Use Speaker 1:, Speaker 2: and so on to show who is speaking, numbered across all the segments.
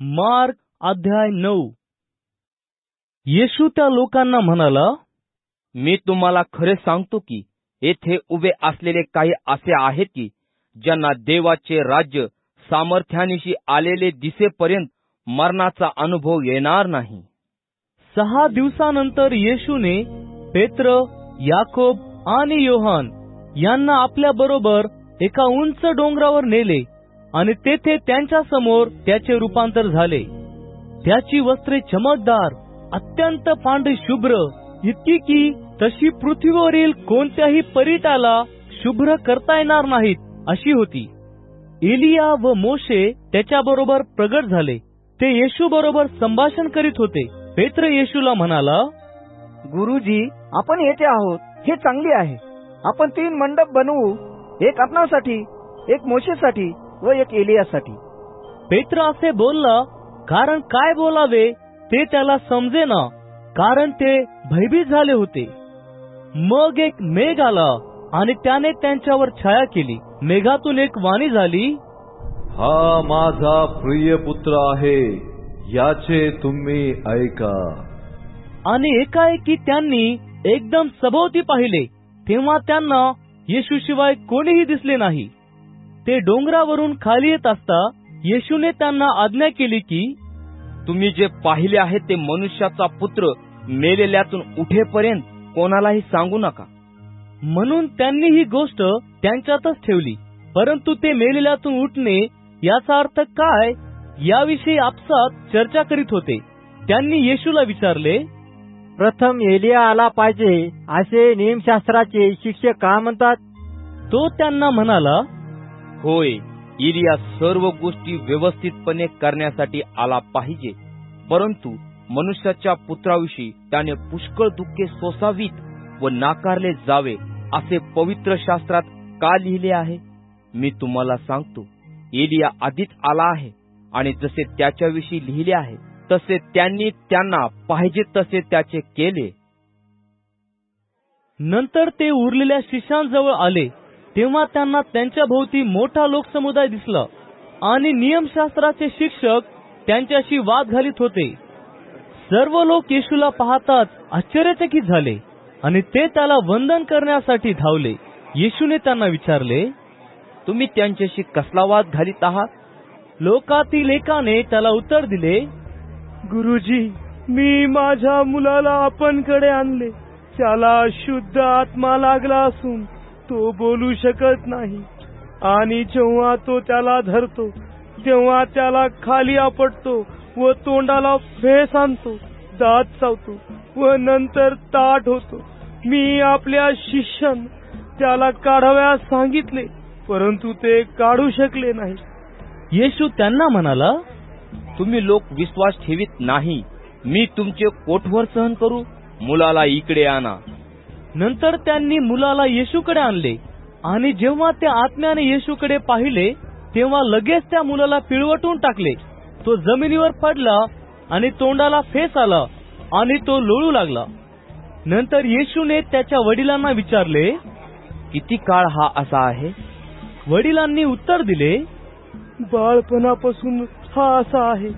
Speaker 1: मार्ग अध्याय नऊ. येशू त्या लोकांना म्हणाला
Speaker 2: मी तुम्हाला खरे सांगतो की येथे उभे असलेले काही असे आहेत की ज्यांना देवाचे राज्य सामर्थ्यानिशी आलेले दिसेपर्यंत मरणाचा अनुभव येणार नाही.
Speaker 1: सहा दिवसानंतर येशूने पेत्र याकोब आणि योहान यांना आपल्या बरोबर एका उंच डोंगरावर नेले. आणि तेथे त्यांच्यासमोर त्याचे रूपांतर झाले. त्याची वस्त्रे चमकदार अत्यंत पांढरी शुभ्र इतकी की तशी पृथ्वीवरील कोणत्याही परिटाला शुभ्र करता येणार नाहीत अशी होती. एलिया व मोशे त्याच्याबरोबर प्रगट झाले. ते येशू बरोबर संभाषण करीत होते. पेत्र येशूला म्हणाला
Speaker 3: गुरुजी आपण येथे आहोत. हे चांगले आहे. आपण तीन मंडप बनवू. एक आपणासाठी एक मोशेसाठी व एक एलियासाठी.
Speaker 1: पेत्र असे बोलला कारण काय बोलावे ते त्याला समजेना कारण ते भयभीत झाले होते. मग एक मेघ आला आणि त्याने त्यांच्यावर छाया केली. मेघातून एक वाणी झाली
Speaker 4: हा माझा प्रिय पुत्र आहे याचे तुम्ही ऐका.
Speaker 1: आणि एकाएकी त्यांनी एकदम सभोवती पाहिले तेव्हा त्यांना येशूशिवाय कोणीही दिसले नाही. ते डोंगरावरून खाली येत असता येशूने त्यांना आज्ञा केली की
Speaker 2: तुम्ही जे पाहिले आहे ते मनुष्याचा पुत्र मेलेल्यातून उठेपर्यंत कोणालाही सांगू नका.
Speaker 1: म्हणून त्यांनी ही गोष्ट त्यांच्यातच ठेवली. परंतु ते मेलेल्यातून उठणे याचा अर्थ काय याविषयी आपसात चर्चा करीत होते. त्यांनी येशूला विचारले
Speaker 5: प्रथम एलिया आला पाहिजे असे नियमशास्त्राचे शिक्षक का म्हणतात?
Speaker 1: तो त्यांना म्हणाला
Speaker 2: होय इलिया सर्व गोष्टी व्यवस्थितपणे करण्यासाठी आला पाहिजे. परंतु मनुष्याच्या पुत्राविषयी त्याने पुष्कळ दुःखे सोसावीत व नाकारले जावे असे पवित्र शास्त्रात का लिहिले आहे? मी तुम्हाला सांगतो एलिया आधीच आला आहे आणि जसे त्याच्याविषयी लिहिले आहे तसे त्यांनी त्यांना पाहिजे तसे त्याचे केले.
Speaker 1: नंतर ते उरलेल्या शिष्यांजवळ आले. तेव्हा त्यांना त्यांच्या भोवती मोठा लोकसमुदाय दिसला. आणि नियमशास्त्राचे शिक्षक त्यांच्याशी वाद घालीत होते. सर्व लोक येशूला पाहताच आश्चर्यचकित झाले आणि ते त्याला वंदन करण्यासाठी धावले. येशूने त्यांना विचारले
Speaker 2: तुम्ही त्यांच्याशी कसला वाद घालीत आहात?
Speaker 1: लोकातील एकाने त्याला उत्तर दिले
Speaker 6: गुरुजी मी माझ्या मुलाला आपणकडे आणले. त्याला शुद्ध आत्मा लागला असून तो बोलू शकत नाही. आणि जेव्हा तो त्याला धरतो तेव्हा त्याला खाली आपटतो व तोंडाला फेस आणतो दात चावतो व नंतर ताट होतो. मी आपल्या शिष्यां त्याला काढाव्यास सांगितले परंतु ते काढू शकले नाही.
Speaker 1: येशू त्यांना म्हणाला
Speaker 2: तुम्ही लोक विश्वास ठेवीत नाही. मी तुमचे कोठवर सहन करू? मुलाला इकडे आणा.
Speaker 1: नंतर त्यांनी मुलाला येशूकडे आणले. आणि जेव्हा त्या आत्म्याने येशूकडे पाहिले तेव्हा लगेच त्या मुलाला पिळवटून टाकले. तो जमिनीवर पडला आणि तोंडाला फेस आला आणि तो लोळू लागला. नंतर येशूने त्याच्या वडिलांना विचारले
Speaker 2: किती काळ हा असा आहे?
Speaker 1: वडिलांनी उत्तर दिले
Speaker 6: बाळपणापासून हा असा आहे.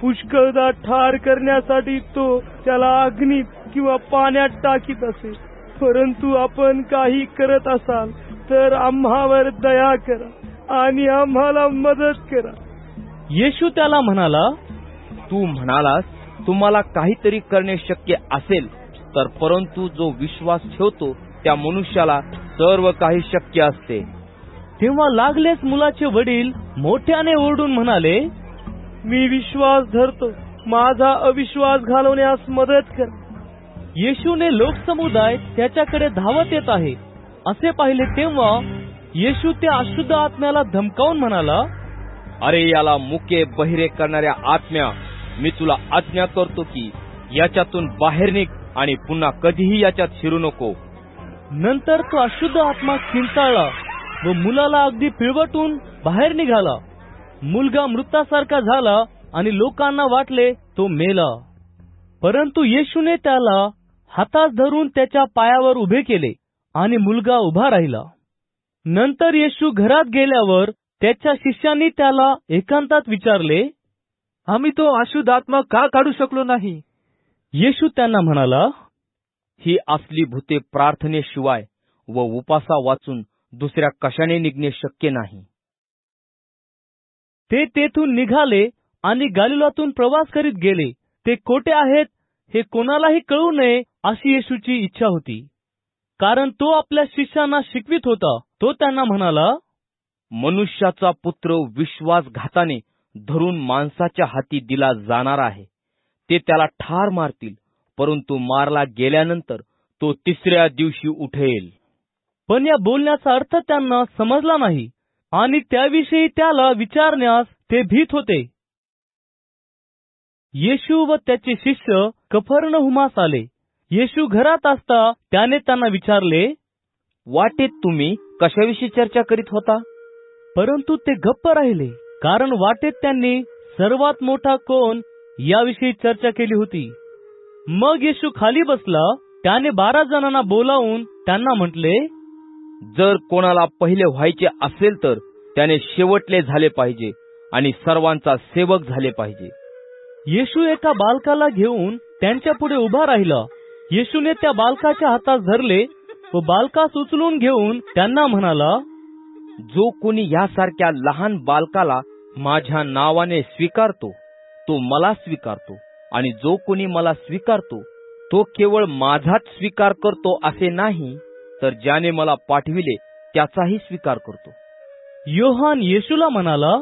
Speaker 6: पुष्कळदा ठार करण्यासाठी तो त्याला अग्नीत किंवा पाण्यात टाकीत असे. परंतु आपण काही करत असाल तर आम्हावर दया करा आणि आम्हाला मदत करा.
Speaker 1: येशू त्याला म्हणाला
Speaker 2: तू म्हणालास तुम्हाला काहीतरी करणे शक्य असेल तर परंतु जो विश्वास ठेवतो त्या मनुष्याला सर्व काही शक्य असते.
Speaker 1: तेव्हा लागलेच मुलाचे वडील मोठ्याने ओरडून म्हणाले
Speaker 6: मी विश्वास धरतो. माझा अविश्वास घालवण्यास मदत कर.
Speaker 1: येशूने लोकसमुदाय त्याच्याकडे धावत येत आहे. असे पाहिले तेव्हा येशू त्या अशुद्ध आत्म्याला धमकावून म्हणाला
Speaker 2: अरे याला मुके बहिरे करणाऱ्या आत्म्या मी तुला आज्ञा करतो की याच्यातून बाहेर निघ आणि पुन्हा कधीही याच्यात शिरू नको.
Speaker 1: नंतर तो अशुद्ध आत्मा किंचाळला व मुलाला अगदी पिळवटून बाहेर निघाला. मुलगा मृतासारखा झाला आणि लोकांना वाटले तो मेला. परंतु येशूने त्याला हातास धरून त्याच्या पायावर उभे केले आणि मुलगा उभा राहिला. नंतर येशू घरात गेल्यावर त्याच्या शिष्यांनी त्याला एकांतात विचारले
Speaker 4: आम्ही तो आशुदात्मा का काढू शकलो नाही?
Speaker 1: येशू त्यांना म्हणाला
Speaker 2: ही असली भूते प्रार्थनेशिवाय व उपासा वाचून दुसऱ्या कशाने निघणे शक्य नाही?
Speaker 1: ते तेथून निघाले आणि गालिलातून प्रवास करीत गेले. ते कोठे आहेत? हे कोणालाही कळू नये अशी येशूची इच्छा होती. कारण तो आपल्या शिष्यांना शिकवित होता. तो त्यांना म्हणाला
Speaker 2: मनुष्याचा पुत्र विश्वासघाताने धरून माणसाच्या हाती दिला जाणार आहे. ते त्याला ठार मारतील परंतु मारला गेल्यानंतर तो तिसऱ्या दिवशी उठेल.
Speaker 1: पण या बोलण्याचा अर्थ त्यांना समजला नाही आणि त्याविषयी त्याला विचारण्यास ते भीत होते. येशू व त्याचे शिष्य कफर्नहुमास आले येशू घरात असता त्याने त्यांना विचारले
Speaker 2: वाटेत तुम्ही कशाविषयी चर्चा करीत होता?
Speaker 1: परंतु ते गप्प राहिले कारण वाटेत त्यांनी सर्वात मोठा कोण याविषयी चर्चा केली होती. मग येशू खाली बसला त्याने बारा जणांना बोलावून त्यांना म्हटले
Speaker 2: जर कोणाला पहिले व्हायचे असेल तर त्याने शेवटले झाले पाहिजे आणि सर्वांचा सेवक झाले पाहिजे.
Speaker 1: येशू एका बालकाला घेऊन त्यांच्या पुढे उभा राहिला. येशूने त्या बालकाच्या हातात धरले व बालकास उचलून घेऊन त्यांना म्हणाला
Speaker 2: जो कोणी यासारख्या लहान बालकाला माझ्या नावाने स्वीकारतो तो मला स्वीकारतो. आणि जो कोणी मला स्वीकारतो तो केवळ माझाच स्वीकार करतो असे नाही तर ज्याने मला पाठविले त्याचाही स्वीकार करतो.
Speaker 1: योहान येशूला म्हणाला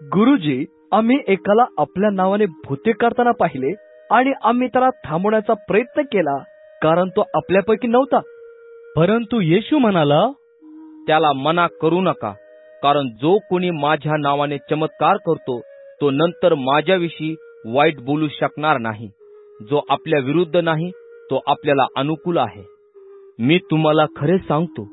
Speaker 3: गुरुजी आम्ही एकाला आपल्या नावाने भूते करताना पाहिले आणि आम्ही त्याला थांबवण्याचा प्रयत्न केला कारण तो आपल्यापैकी नव्हता.
Speaker 1: परंतु येशू म्हणाला
Speaker 2: त्याला मना करू नका कारण जो कोणी माझ्या नावाने चमत्कार करतो तो नंतर माझ्याविषयी वाईट बोलू शकणार नाही. जो आपल्या विरुद्ध नाही तो आपल्याला अनुकूल आहे. मी तुम्हाला खरे सांगतो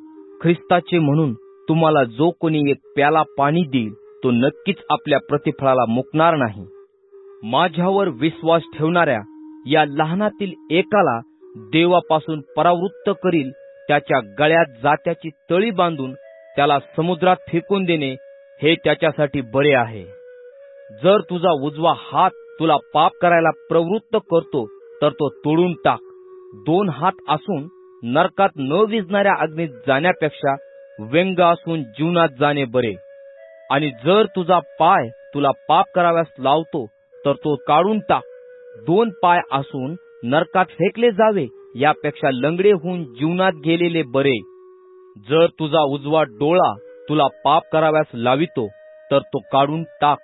Speaker 2: ख्रिस्ताचे म्हणून तुम्हाला जो कोणी एक प्याला पाणी देईल तो नक्कीच आपल्या प्रतिफळाला मुकणार नाही. माझ्यावर विश्वास ठेवणाऱ्या या लहानातील एकाला देवापासून परावृत्त करील त्याच्या गळ्यात जात्याची तळी बांधून त्याला समुद्रात फेकून देणे हे त्याच्यासाठी बरे आहे. जर तुझा उजवा हात तुला पाप करायला प्रवृत्त करतो तर तो तोडून टाक. दोन हात असून नरकात न विजणाऱ्या अग्नीत जाण्यापेक्षा व्यंग असून जीवनात जाणे बरे. आणि जर तुझा पाय तुला पाप कराव्यास लावतो तर तो काढून टाक दोन पाय असून नरकात फेकले जावे यापेक्षा लंगडे होऊन जीवनात गेलेले बरे. जर तुझा उजवा डोळा तुला पाप कराव्यास लावितो तर तो काढून टाक.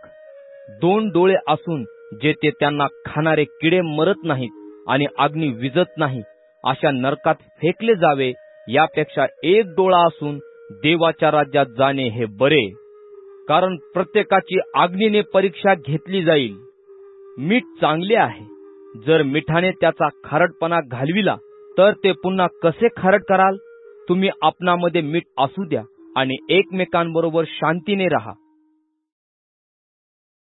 Speaker 2: दोन डोळे असून जेथे त्यांना खाणारे किडे मरत नाहीत आणि अग्नी विजत नाही अशा नरकात फेकले जावे यापेक्षा एक डोळा असून देवाच्या राज्यात जाणे हे बरे. कारण प्रत्येकाची अग्नीने परीक्षा घेतली जाईल. मीठ चांगले आहे. जर मिठाने त्याचा खारटपणा घालविला तर ते पुन्हा कसे खारट कराल? तुम्ही आपणामध्ये मीठ असू द्या आणि एकमेकांबरोबर शांतीने राहा.